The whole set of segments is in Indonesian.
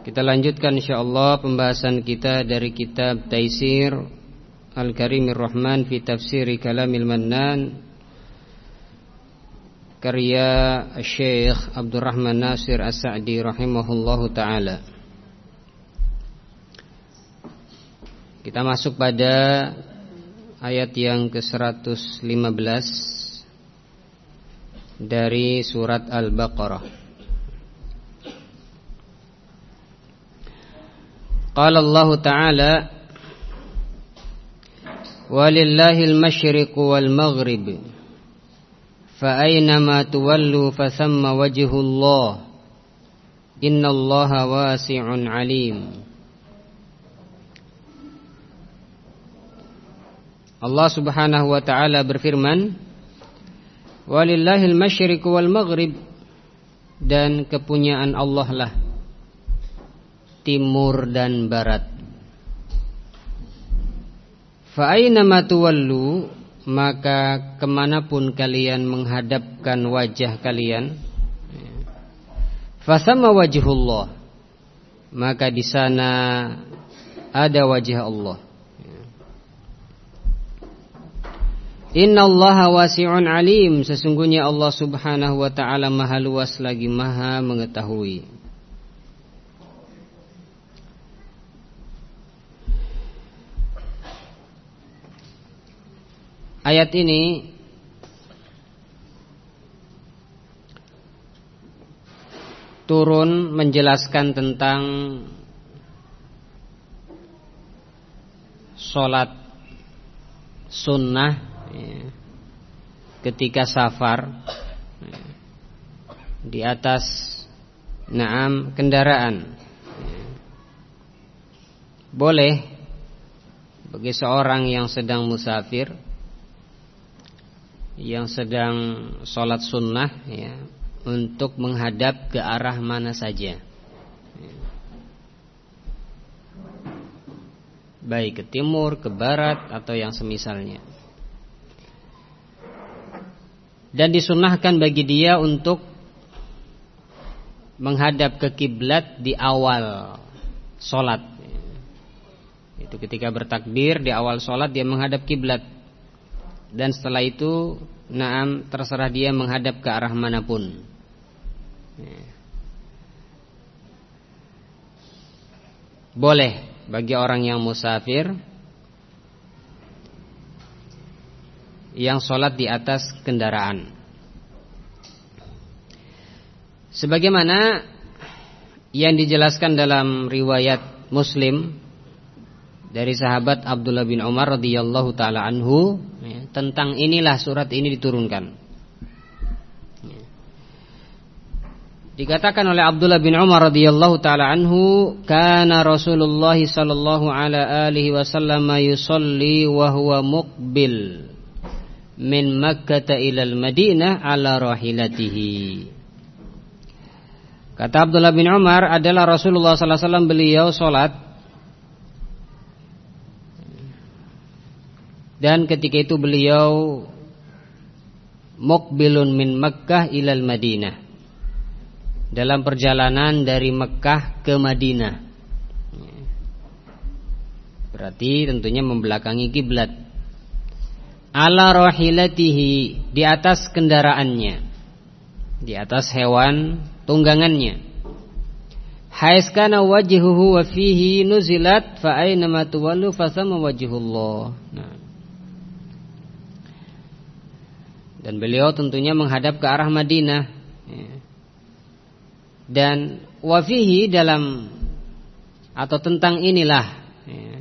Kita lanjutkan insyaallah pembahasan kita dari kitab Taisir Al-Karimir Rahman fi Tafsiri Kalamil Mannan karya Syekh Abdurrahman Nasir As-Sa'di rahimahullahu taala. Kita masuk pada ayat yang ke-115 dari surat Al-Baqarah. Allah Ta'ala Walillahil masyriqu wal maghrib Fa aynama tuwallu fasamma wajhullah Innallaha wasi'un Allah Subhanahu wa taala berfirman Walillahil masyriqu wal maghrib dan kepunyaan Allah lah timur dan barat. Fa'aina matuwallu maka ke mana pun kalian menghadapkan wajah kalian, fasama wajhullah maka di sana ada wajah Allah. Inna Allah wasi'un alim Sesungguhnya Allah subhanahu wa ta'ala maha luas lagi maha mengetahui Ayat ini turun menjelaskan tentang sholat sunnah ya, ketika safar ya, di atas naam kendaraan. Boleh bagi seorang yang sedang musafir yang sedang sholat sunnah ya, untuk menghadap ke arah mana saja. Baik ke timur, ke barat atau yang semisalnya. Dan disunahkan bagi dia untuk menghadap ke kiblat di awal sholat. Itu ketika bertakbir di awal sholat dia menghadap kiblat dan setelah itu naam terserah dia menghadap ke arah mana pun. Boleh bagi orang yang musafir yang sholat di atas kendaraan. Sebagaimana yang dijelaskan dalam riwayat Muslim dari sahabat Abdullah bin Umar radhiyallahu taala anhu ya, tentang inilah surat ini diturunkan. Ya. Dikatakan oleh Abdullah bin Umar radhiyallahu taala anhu, kana Rasulullah sallallahu ala alihi wasallam yusalli wa huwa muqbil min Makkah ila al-Madinah ala rahilatihi. Kata Abdullah bin Umar adalah Rasulullah sallallahu alaihi wasallam beliau salat Dan ketika itu beliau Mukbilun min Mekkah ilal Madinah. Dalam perjalanan dari Mekkah ke Madinah. Berarti tentunya membelakangi kiblat. Ala rohilatihi Di atas kendaraannya. Di atas hewan tunggangannya. Haiskana wajihuhu wa fihi nuzilat fa aina ma tuwallu fa wajhullah. Nah. Dan beliau tentunya menghadap ke arah Madinah ya. Dan wafihi dalam Atau tentang inilah ya,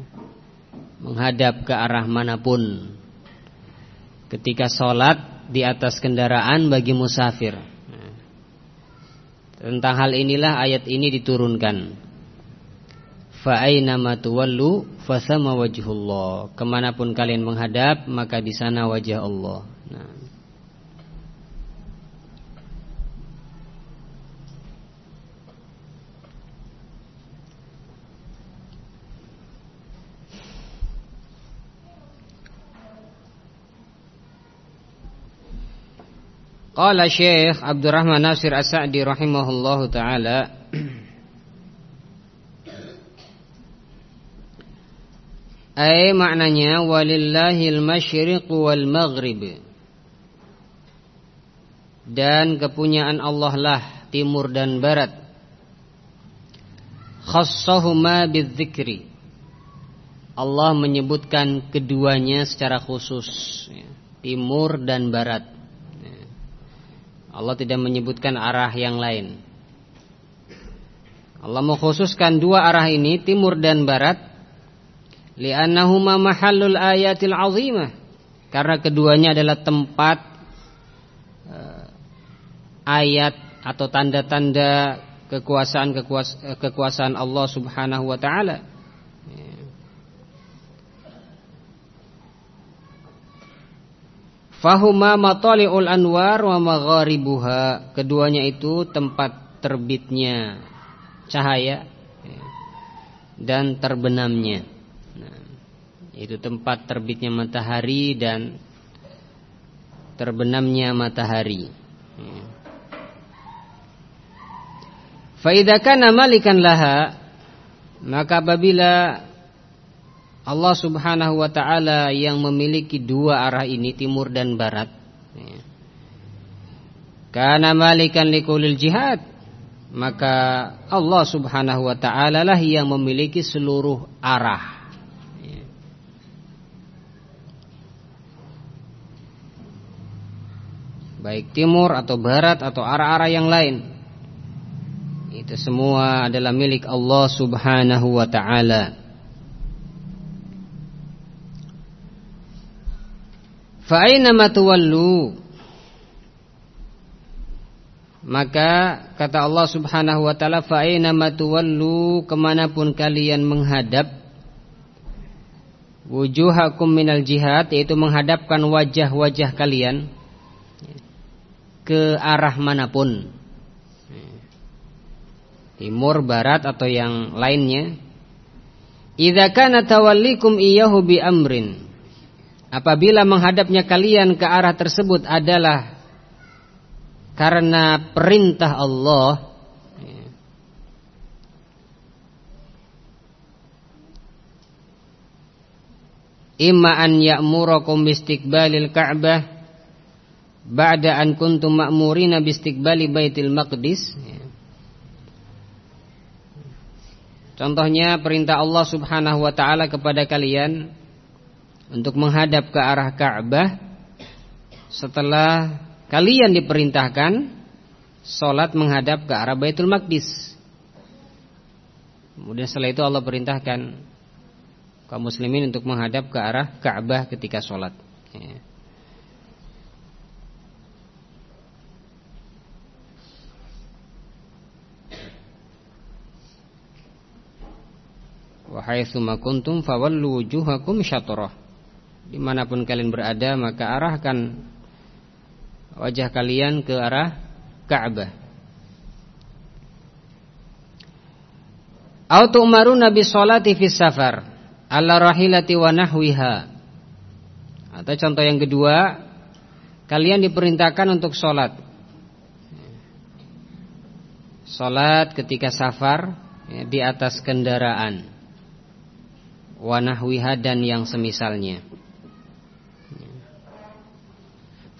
Menghadap ke arah mana pun Ketika sholat Di atas kendaraan bagi musafir ya. Tentang hal inilah ayat ini diturunkan fa ma tuwallu fasama wajhullah. Ke mana pun kalian menghadap maka di sana wajah Allah. Nah. Qala Syekh Abdurrahman Nasir As-Sa'di rahimahullahu taala. Ay maknanya walillahil masyriq wal maghrib. Dan kepunyaan Allah lah timur dan barat. Khassahuma bidzikri. Allah menyebutkan keduanya secara khusus ya, Timur dan barat Allah tidak menyebutkan arah yang lain. Allah mengkhususkan dua arah ini timur dan barat li'annahuma mahallul ayatil azimah karena keduanya adalah tempat uh, ayat atau tanda-tanda kekuasaan kekuasaan Allah Subhanahu wa taala. Fahuma matali'ul anwar wa magharibuha. Keduanya itu tempat terbitnya cahaya dan terbenamnya. Nah, itu tempat terbitnya matahari dan terbenamnya matahari. Fa kana malikan laha maka apabila Allah subhanahu wa ta'ala yang memiliki dua arah ini Timur dan Barat. Karena malikan likulil jihad Maka Allah subhanahu wa ta'ala lah yang memiliki seluruh arah. Baik timur atau barat atau arah-arah yang lain Itu semua adalah milik Allah subhanahu wa ta'ala Fa'aina matuwallu? Maka kata Allah subhanahu wa ta'ala Fa'aina matuwallu? Ke mana pun kalian menghadap Wujuhakum minal jihad Yaitu menghadapkan wajah-wajah kalian Ke arah mana pun. Timur, barat atau yang lainnya. Idza kana tawallikum iyyahu bi amrin apabila menghadapnya kalian ke arah tersebut adalah karena perintah Allah imma an ya'murakum bistiqbalil ka'bah ba'da an kuntum ma'murina bistiqbali baitil maqdis. Contohnya perintah Allah Subhanahu wa taala kepada kalian untuk menghadap ke arah Ka'bah setelah kalian diperintahkan sholat menghadap ke arah Baitul Maqdis. Kemudian setelah itu Allah perintahkan kaum muslimin untuk menghadap ke arah Ka'bah ketika sholat. Ya. Wa haitsu kuntum fawallu wujuhakum syatrah di mana pun kalian berada maka arahkan wajah kalian ke arah Ka'bah. Au tu'maruna bis salati fis safar ala rahilati wa nahwiha. Atau contoh yang kedua, kalian diperintahkan untuk sholat Sholat ketika safar ya, di atas kendaraan. Wanahwiha dan yang semisalnya.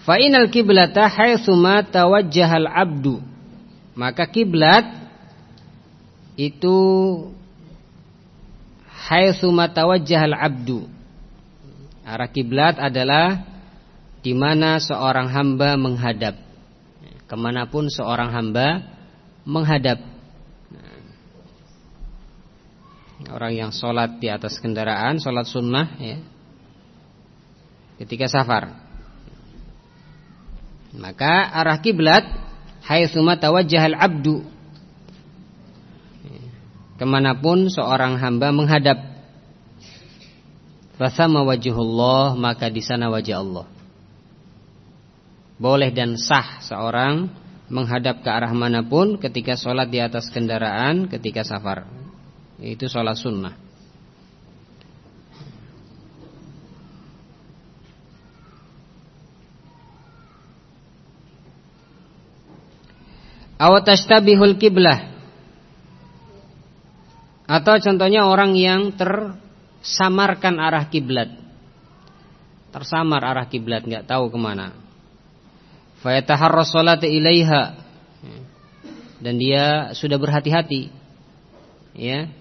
Fa'inal kiblata haitsuma tawajjahal abdu. Maka kiblat itu haitsuma tawajjahal abdu. Arah kiblat adalah di mana seorang hamba menghadap. Ke mana pun seorang hamba menghadap. Orang yang sholat di atas kendaraan, sholat sunnah ya, ketika safar maka arah kiblat haitsuma tawajjahal abdu. ke mana pun seorang hamba menghadap Fasama wajhullah maka di sana wajah Allah. Boleh dan sah seorang menghadap ke arah mana pun ketika sholat di atas kendaraan ketika safar. Itu sholat sunnah. Awatastabihul kiblah Atau contohnya orang yang tersamarkan arah kiblat. Tersamar arah kiblat nggak tahu ke mana. Fayataharra salata ilaiha. Dan dia sudah berhati-hati Ya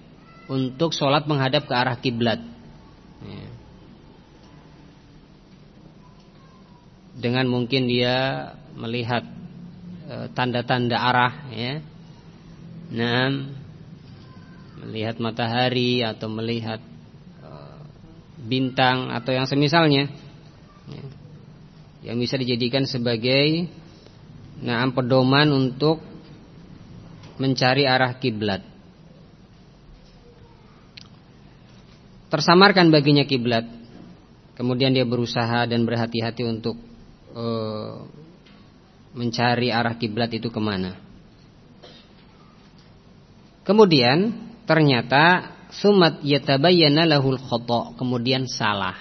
Untuk sholat menghadap ke arah kiblat. Ya. Dengan mungkin dia melihat tanda-tanda arah ya. Nah, melihat matahari atau melihat uh, bintang atau yang semisalnya ya. yang bisa dijadikan sebagai nah pedoman untuk mencari arah kiblat. Tersamarkan baginya kiblat. Kemudian dia berusaha dan berhati-hati untuk uh, mencari arah kiblat itu ke mana. Kemudian ternyata sumat yatabayyana lahul khoto kemudian salah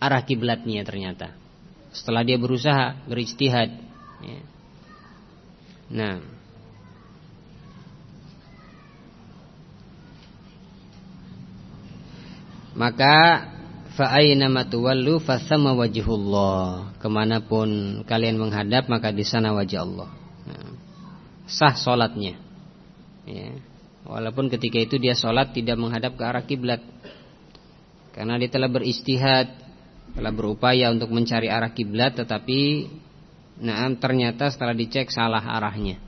arah kiblatnya ternyata. Setelah dia berusaha berijtihad. Ya. Nah, maka Fa'aina matuwallu fasama wajhullah. Ke mana pun kalian menghadap maka di sana wajah Allah. Nah, sah solatnya. Ya. Walaupun ketika itu dia solat tidak menghadap ke arah kiblat, karena dia telah beristihad, telah berupaya untuk mencari arah kiblat, tetapi, nah ternyata setelah dicek salah arahnya.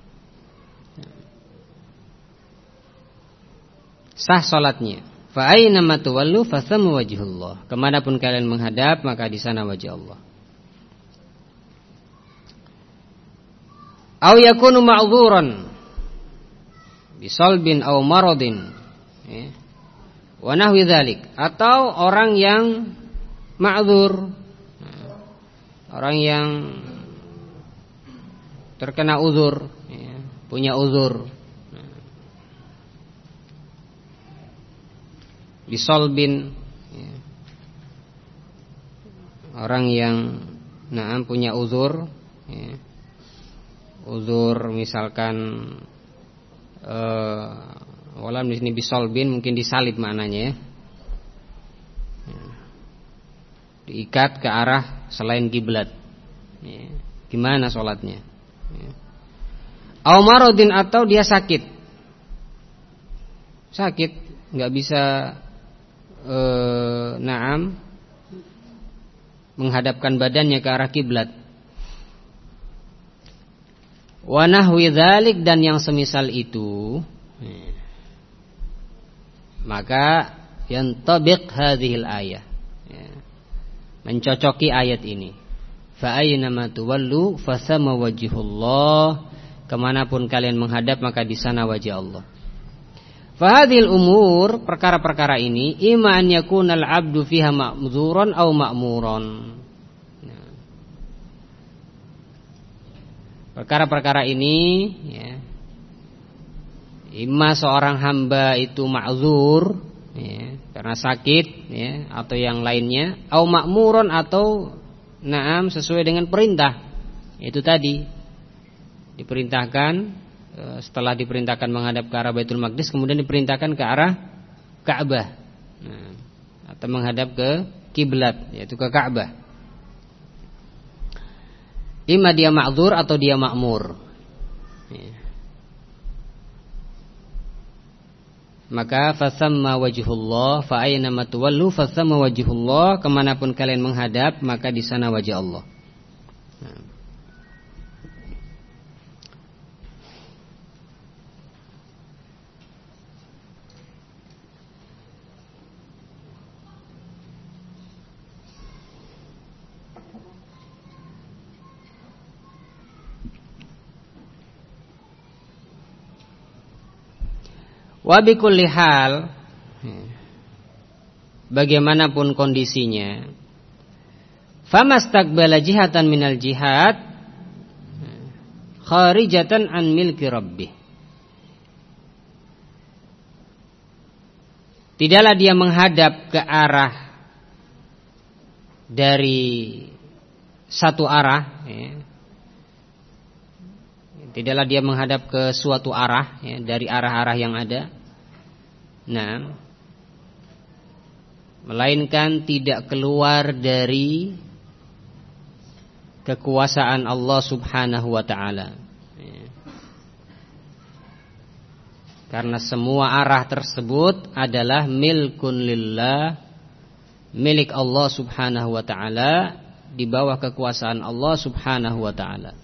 Sah solatnya. Fa aina ma tuwallu fathamma wajhullah. Ke mana pun kalian menghadap maka di sana wajah Allah. Au yakunu ma'dhuran bisalbin au maradin. Ya. Wa atau orang yang ma'dzur. Orang yang terkena uzur, ya, punya uzur bisolbin ya. orang yang naam punya uzur ya. uzur misalkan uh, walam di sini bisolbin mungkin disalib maknanya ya. ya. diikat ke arah selain kiblat ya. gimana sholatnya ya. Aumarodin atau dia sakit sakit nggak bisa eh, naam menghadapkan badannya ke arah kiblat. Wa nahwi dan yang semisal itu maka yang tabiq hadhil ayah ya. mencocoki ayat ini fa ma tuwallu fasama wajhullah ke mana pun kalian menghadap maka di sana wajah Allah Fahadil umur perkara-perkara ini ima an yakunal abdu fiha ma'mudzuran au ma'muron. Nah. Perkara-perkara ini ya, Ima seorang hamba itu ma'zur ya, Karena sakit ya, Atau yang lainnya Au ma'muron atau Naam sesuai dengan perintah Itu tadi Diperintahkan setelah diperintahkan menghadap ke arah Baitul Maqdis kemudian diperintahkan ke arah Ka'bah. Nah, atau menghadap ke kiblat yaitu ke Ka'bah. Ima dia ma'dzur atau dia makmur. Ya. Maka fasamma wajhullah fa aina matwallu fasamma wajhullah ke mana pun kalian menghadap maka di sana wajah Allah. Nah. Wabikulli hal bagaimanapun kondisinya famastaqbala jihatan minal jihad kharijatan an milki rabbih Tidaklah dia menghadap ke arah dari satu arah ya. Tidaklah dia menghadap ke suatu arah ya, dari arah-arah yang ada. Nah, melainkan tidak keluar dari kekuasaan Allah Subhanahu wa taala. Karena semua arah tersebut adalah milkun lillah milik Allah Subhanahu wa taala di bawah kekuasaan Allah Subhanahu wa taala.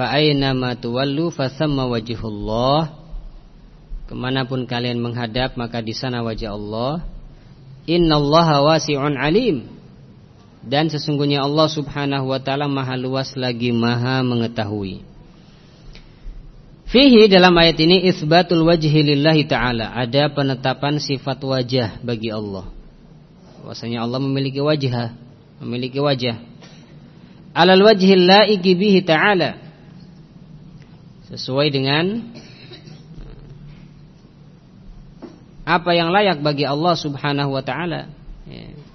Fa aina ma tuwallu fasamma wajhullah. Ke mana pun kalian menghadap maka di sana wajah Allah. Innallaha wasi'un alim. Dan sesungguhnya Allah subhanahu wa ta'ala maha luas lagi maha mengetahui Fihi dalam ayat ini isbatul wajhi lillahi ta'ala Ada penetapan sifat wajah bagi Allah Bahasanya Allah memiliki wajah Memiliki wajah Alal wajhi laiki bihi ta'ala Sesuai dengan Apa yang layak bagi Allah subhanahu wa ta'ala ya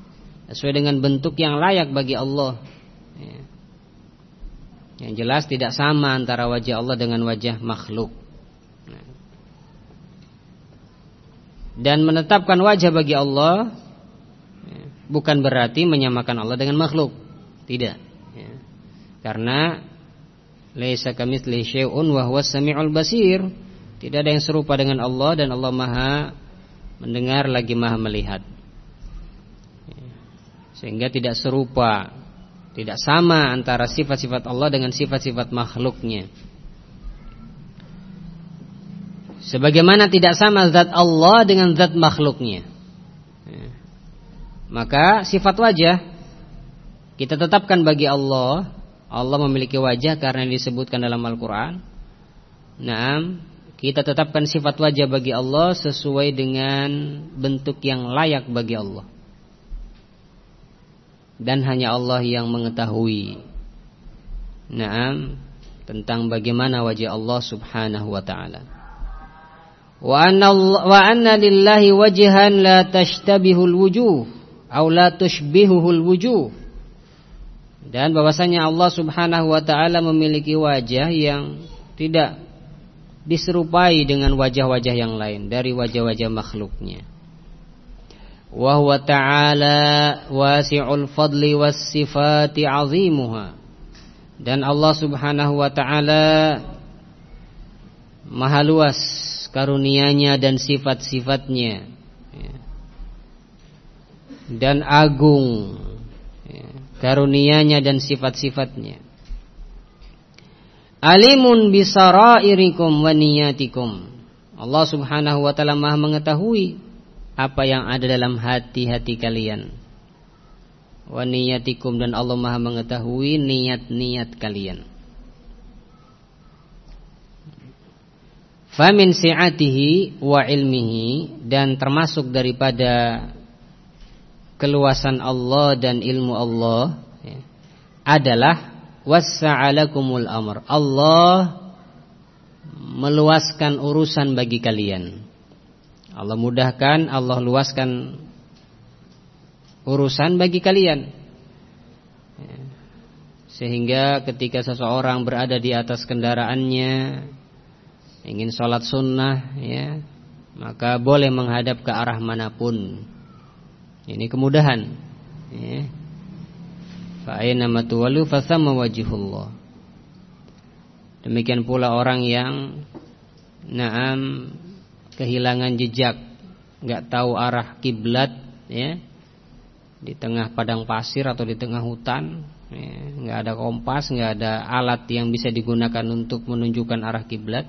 sesuai dengan bentuk yang layak bagi Allah. Ya. Yang jelas tidak sama antara wajah Allah dengan wajah makhluk. Nah. Dan menetapkan wajah bagi Allah ya, bukan berarti menyamakan Allah dengan makhluk. Tidak. Ya. Karena laisa kamitslihi syai'un wa huwas samiul basir. Tidak ada yang serupa dengan Allah dan Allah Maha mendengar lagi Maha melihat. Sehingga tidak serupa Tidak sama antara sifat-sifat Allah dengan sifat-sifat makhluknya Sebagaimana tidak sama zat Allah dengan zat makhluknya ya. Maka sifat wajah Kita tetapkan bagi Allah Allah memiliki wajah karena disebutkan dalam Al-Quran Nah kita tetapkan sifat wajah bagi Allah Sesuai dengan bentuk yang layak bagi Allah dan hanya Allah yang mengetahui. Naam tentang bagaimana wajah Allah Subhanahu wa taala. Wa anna lillahi wajhan la tashtabihul wujuh atau la tushbihuhul wujuh. Dan bahwasanya Allah Subhanahu wa taala memiliki wajah yang tidak diserupai dengan wajah-wajah yang lain dari wajah-wajah makhluknya. Wa ta'ala wasi'ul fadli was sifati 'azimuha. Dan Allah Subhanahu wa taala maha luas karunianya dan sifat-sifatnya. Dan agung karunianya dan sifat-sifatnya alimun bisarairikum wa niyatikum Allah Subhanahu wa taala Maha mengetahui apa yang ada dalam hati-hati kalian. Wa niyatikum dan Allah Maha mengetahui niat-niat kalian. Famin si'atihi wa ilmihi dan termasuk daripada keluasan Allah dan ilmu Allah ya, adalah wassa'alakumul amr. Allah meluaskan urusan bagi kalian. Allah mudahkan, Allah luaskan urusan bagi kalian. Sehingga ketika seseorang berada di atas kendaraannya ingin sholat sunnah, ya, maka boleh menghadap ke arah mana pun. Ini kemudahan. Ya. Fa'ayna matuwalu fasama wajihullah. Demikian pula orang yang naam kehilangan jejak, nggak tahu arah kiblat, ya, di tengah padang pasir atau di tengah hutan, ya, nggak ada kompas, nggak ada alat yang bisa digunakan untuk menunjukkan arah kiblat,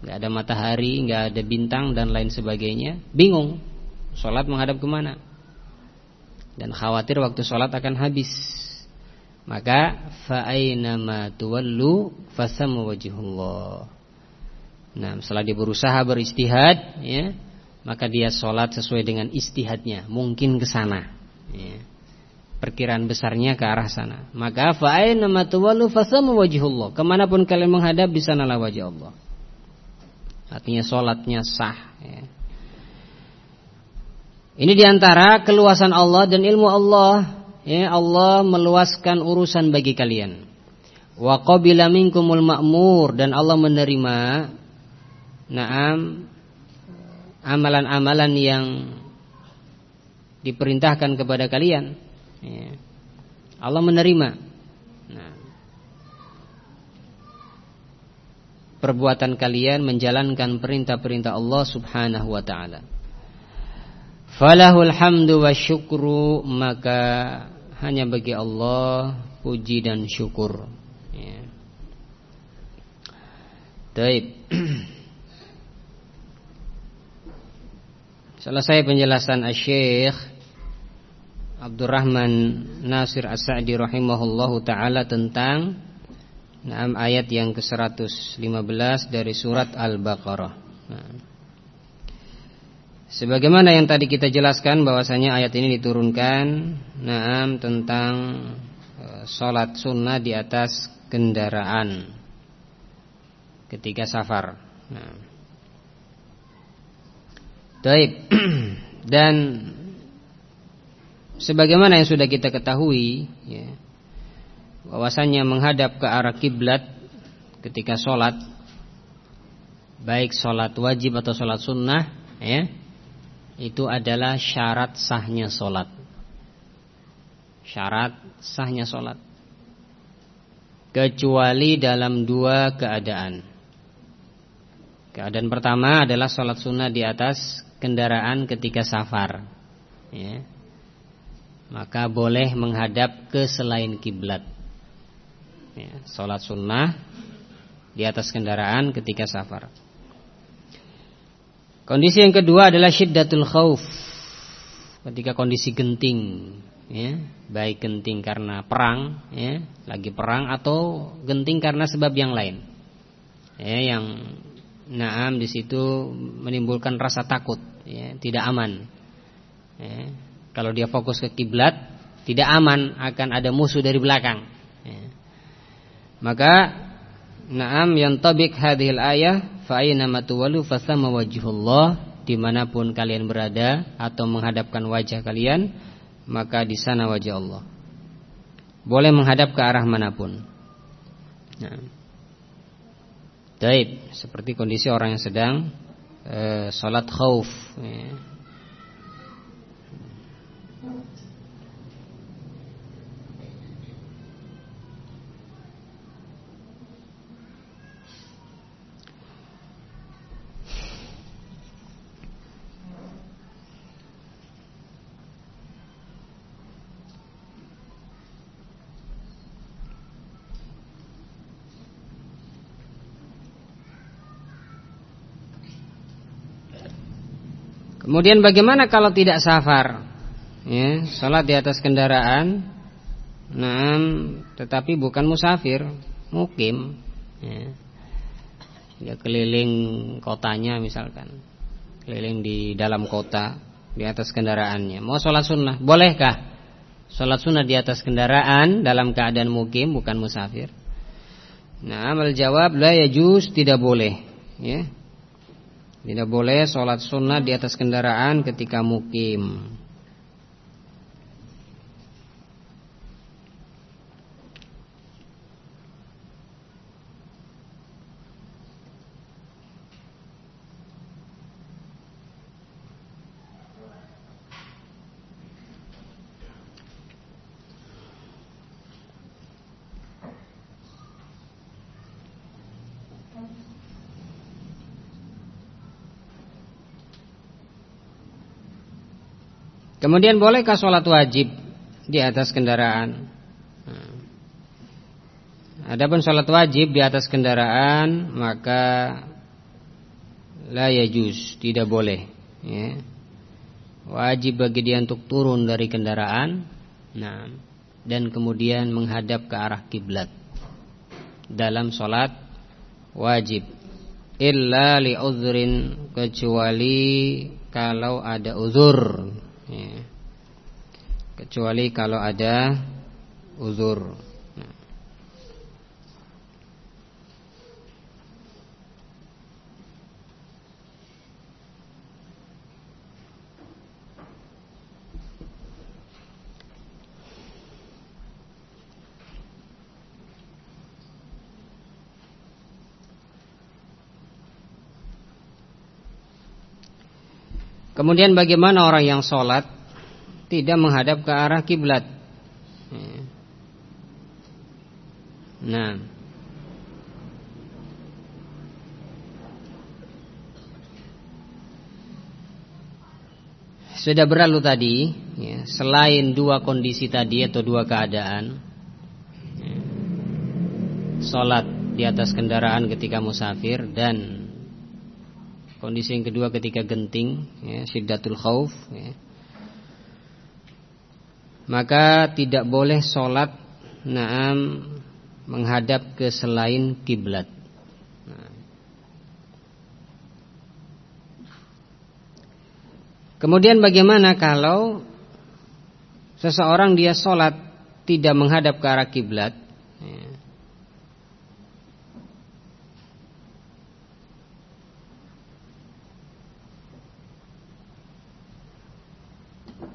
nggak ada matahari, nggak ada bintang dan lain sebagainya, bingung, sholat menghadap ke mana, dan khawatir waktu sholat akan habis. maka fa aina ma tuwallu fasamma wajhullah. Nah, setelah dia berusaha beristihad ya, maka dia sholat sesuai dengan istihadnya, mungkin ke sana. Ya. Perkiraan besarnya ke arah sana. Maka fa aina ma tuwallu fasamma wajhullah. Ke mana pun kalian menghadap di sanalah wajah Allah. Artinya sholatnya sah. Ya. Ini di antara keluasan Allah dan ilmu Allah ya Allah meluaskan urusan bagi kalian. Wa qabila minkumul ma'mur dan Allah menerima na'am amalan-amalan yang diperintahkan kepada kalian. Ya. Allah menerima nah, perbuatan kalian menjalankan perintah-perintah Allah Subhanahu wa taala. Falahul hamdu wa syukru maka hanya bagi Allah puji dan syukur. Ya. Taib. Selesai penjelasan Asy-Syaikh Abdurrahman Nasir As-Sa'di rahimahullahu taala tentang enam ayat yang ke-115 dari surat Al-Baqarah. Nah. Sebagaimana yang tadi kita jelaskan bahwasanya ayat ini diturunkan Naam tentang e, Sholat sunnah di atas kendaraan Ketika safar nah. Dan Sebagaimana yang sudah kita ketahui ya, bahwasanya menghadap ke arah kiblat ketika sholat Baik sholat wajib atau sholat sunnah ya, itu adalah syarat sahnya solat. Syarat sahnya solat. Kecuali dalam dua keadaan. Keadaan pertama adalah solat sunnah di atas kendaraan ketika safar. Ya. Maka boleh menghadap ke selain kiblat. Ya, solat sunnah di atas kendaraan ketika safar. Kondisi yang kedua adalah syiddatul khauf. Ketika kondisi genting, ya, baik genting karena perang, ya, lagi perang atau genting karena sebab yang lain. Ya, yang naam di situ menimbulkan rasa takut, ya, tidak aman. Ya, kalau dia fokus ke kiblat, tidak aman akan ada musuh dari belakang. Ya. Maka Naam yang tabik hadhil ayah fa aina matuwalu fasama wajhullah di mana pun kalian berada atau menghadapkan wajah kalian maka di sana wajah Allah. Boleh menghadap ke arah mana pun. Nah. Taib, seperti kondisi orang yang sedang e, salat khauf ya. Kemudian bagaimana kalau tidak safar? Ya, salat di atas kendaraan. Nah, tetapi bukan musafir, mukim. Ya. Dia keliling kotanya misalkan. Keliling di dalam kota di atas kendaraannya. Mau sholat sunnah, bolehkah? Sholat sunnah di atas kendaraan dalam keadaan mukim bukan musafir. Nah, amal jawab la yajuz tidak boleh, ya. Tidak boleh sholat sunnah di atas kendaraan ketika mukim Kemudian bolehkah sholat wajib di atas kendaraan? Adapun sholat wajib di atas kendaraan maka la yajuz, tidak boleh. Ya. Wajib bagi dia untuk turun dari kendaraan. Nah, dan kemudian menghadap ke arah kiblat dalam sholat wajib illa li uzrin kecuali kalau ada uzur ya. kecuali kalau ada uzur Kemudian bagaimana orang yang sholat tidak menghadap ke arah kiblat? Nah, sudah berlalu tadi, ya, selain dua kondisi tadi atau dua keadaan, ya, sholat di atas kendaraan ketika musafir dan Kondisi yang kedua ketika genting, ya, syiddatul khauf, ya. Maka tidak boleh sholat naam menghadap ke selain kiblat. Kemudian bagaimana kalau seseorang dia sholat tidak menghadap ke arah kiblat? Ya.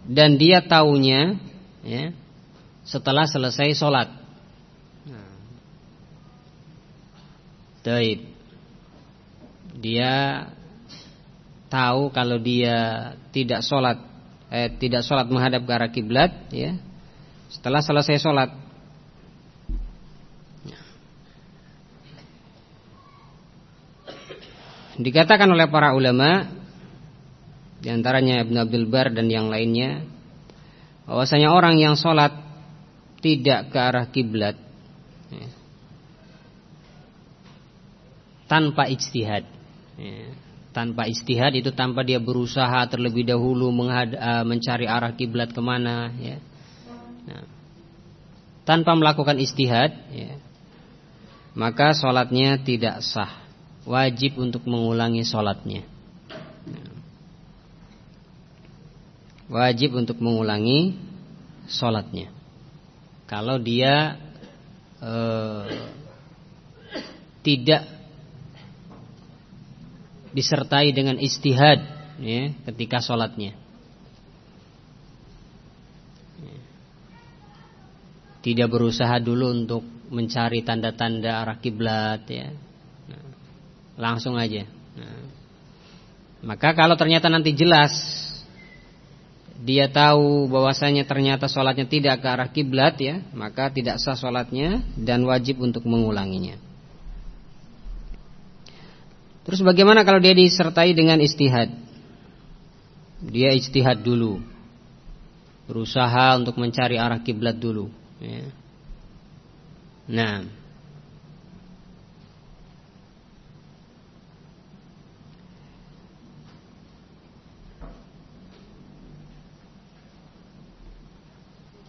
Dan dia taunya ya, setelah selesai sholat. Taib. Dia tahu kalau dia tidak sholat, eh, tidak sholat menghadap ke arah kiblat, ya. Setelah selesai sholat, dikatakan oleh para ulama di antaranya Ibn Abdul Bar dan yang lainnya bahwasanya orang yang sholat tidak ke arah kiblat ya, tanpa ijtihad. Ya, tanpa ijtihad itu tanpa dia berusaha terlebih dahulu uh, mencari arah kiblat ke mana ya. nah, tanpa melakukan ijtihad ya, maka sholatnya tidak sah. Wajib untuk mengulangi sholatnya wajib untuk mengulangi sholatnya. Kalau dia e, tidak disertai dengan istihad ya, ketika sholatnya. Tidak berusaha dulu untuk mencari tanda-tanda arah kiblat ya. Nah, langsung aja. Nah, maka kalau ternyata nanti jelas dia tahu bahwasanya ternyata sholatnya tidak ke arah kiblat ya, maka tidak sah sholatnya dan wajib untuk mengulanginya. Terus bagaimana kalau dia disertai dengan istihad? Dia istihad dulu, berusaha untuk mencari arah kiblat dulu. Ya. Nah,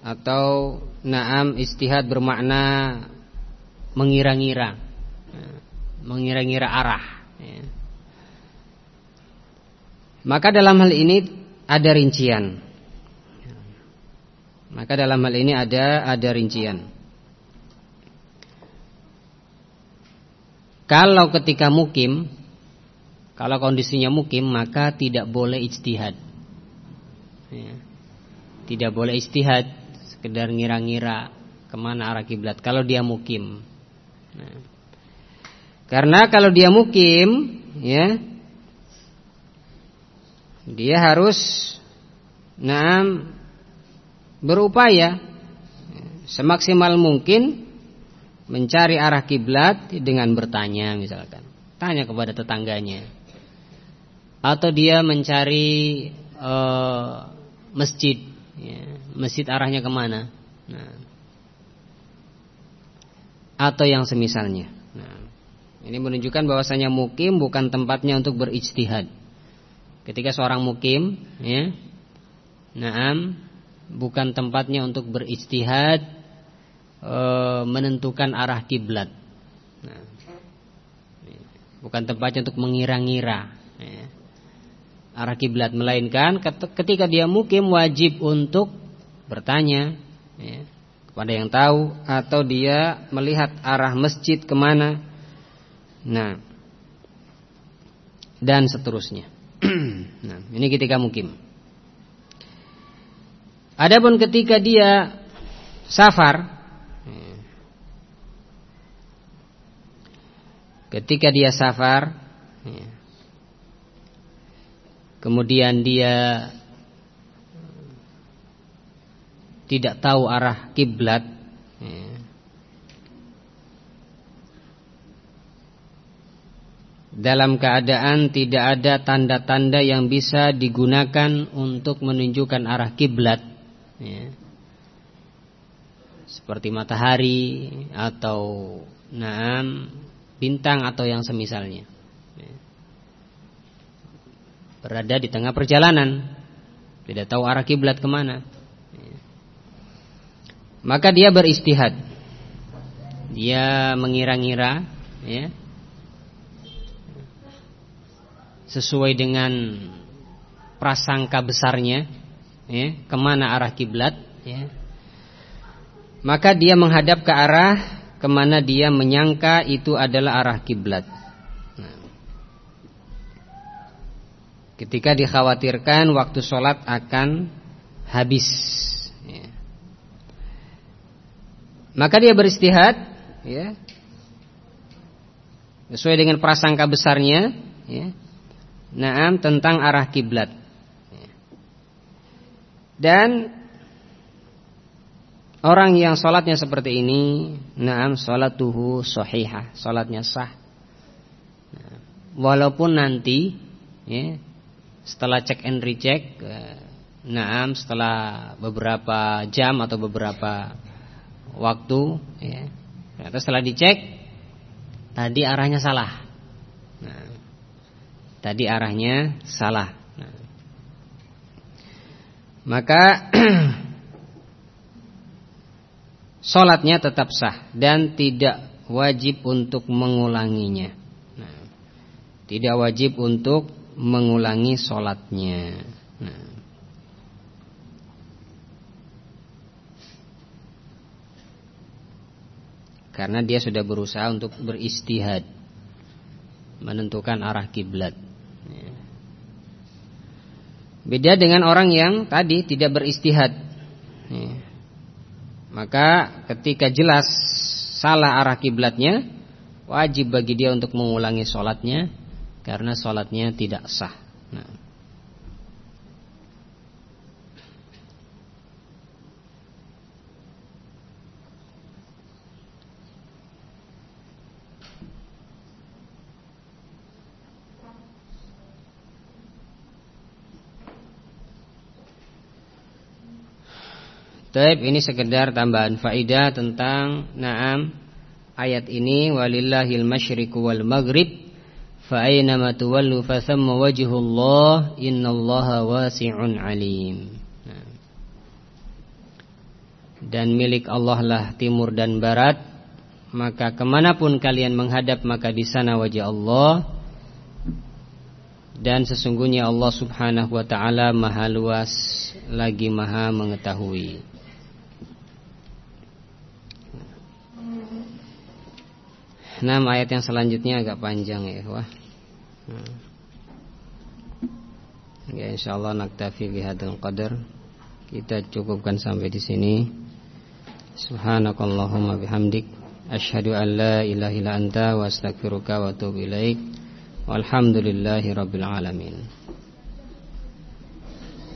atau naam istihad bermakna mengira-ngira. Mengira-ngira arah ya. maka dalam hal ini ada rincian. Maka dalam hal ini ada ada rincian. Kalau ketika mukim kalau kondisinya mukim maka tidak boleh ijtihad. Ya. tidak boleh istihad sekedar ngira-ngira ke mana arah kiblat kalau dia mukim. Nah. Karena kalau dia mukim, ya, dia harus, nah, berupaya semaksimal mungkin mencari arah kiblat dengan bertanya misalkan, tanya kepada tetangganya, atau dia mencari uh, masjid ya, masjid arahnya ke mana? Nah. atau yang semisalnya. Nah, ini menunjukkan bahwasanya mukim bukan tempatnya untuk berijtihad. Ketika seorang mukim ya naam bukan tempatnya untuk beristihad e, menentukan arah kiblat. Nah, bukan tempatnya untuk mengira-ngira ya, arah kiblat, melainkan ketika dia mukim wajib untuk bertanya ya, kepada yang tahu atau dia melihat arah masjid ke mana. Nah, dan seterusnya. nah, ini ketika mukim. Adapun ketika dia safar, ketika dia safar, kemudian dia tidak tahu arah kiblat, dalam keadaan tidak ada tanda-tanda yang bisa digunakan untuk menunjukkan arah kiblat ya. seperti matahari atau naam bintang atau yang semisalnya ya. berada di tengah perjalanan tidak tahu arah kiblat ke mana. Maka dia beristihad dia mengira-ngira ya sesuai dengan prasangka besarnya ya, ke mana arah kiblat ya. maka dia menghadap ke arah ke mana dia menyangka itu adalah arah kiblat nah. ketika dikhawatirkan waktu sholat akan habis ya. Maka dia beristihad ya, sesuai dengan prasangka besarnya ya, Naam tentang arah kiblat. Dan orang yang sholatnya seperti ini, naam sholatuhu sahihah, sholatnya sah. Walaupun nanti, ya, setelah cek and recheck, eh, naam setelah beberapa jam atau beberapa waktu, ya, ternyata setelah dicek, tadi arahnya salah. Tadi arahnya salah. Nah. Maka Sholatnya tetap sah Dan tidak wajib untuk mengulanginya nah. Tidak wajib untuk mengulangi sholatnya nah. Karena dia sudah berusaha untuk beristihad Menentukan arah kiblat Beda dengan orang yang tadi tidak beristihad. Maka ketika jelas salah arah kiblatnya, wajib bagi dia untuk mengulangi sholatnya karena sholatnya tidak sah. Nah. Taib ini sekedar tambahan faidah tentang naam ayat ini walillahil masyriqu wal maghrib fa aina ma tuwallu fa thamma wajhullah innallaha wasi'un alim. Dan milik Allah lah timur dan barat maka ke mana pun kalian menghadap maka di sana wajah Allah. Dan sesungguhnya Allah subhanahu wa ta'ala maha luas lagi maha mengetahui Nah ayat yang selanjutnya agak panjang ya wah. Hmm. Ya insyaallah naktafi bihadzal qadar. Kita cukupkan sampai di sini. Subhanakallahumma bihamdik asyhadu an la ilaha illa anta wa astaghfiruka wa atubu ilaik. Walhamdulillahi rabbil alamin.